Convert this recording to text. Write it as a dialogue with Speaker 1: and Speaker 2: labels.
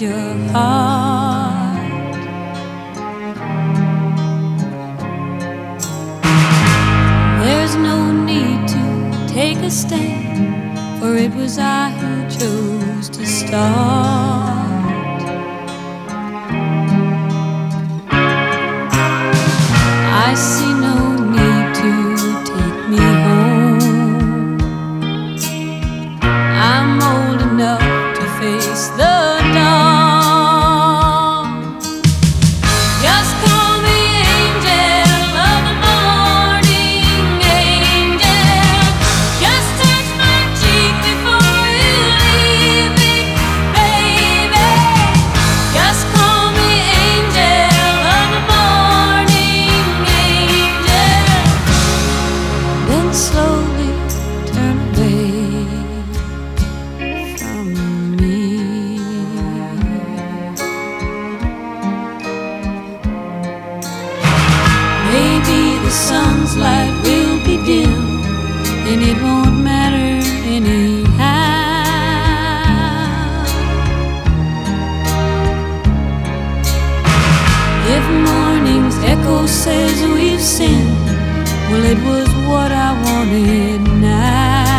Speaker 1: your heart. There's no need to take a stand, for it was I who chose to start. Sun's light will be dim, and it won't matter anyhow. If morning's echo says we've sinned, well, it was what I wanted now.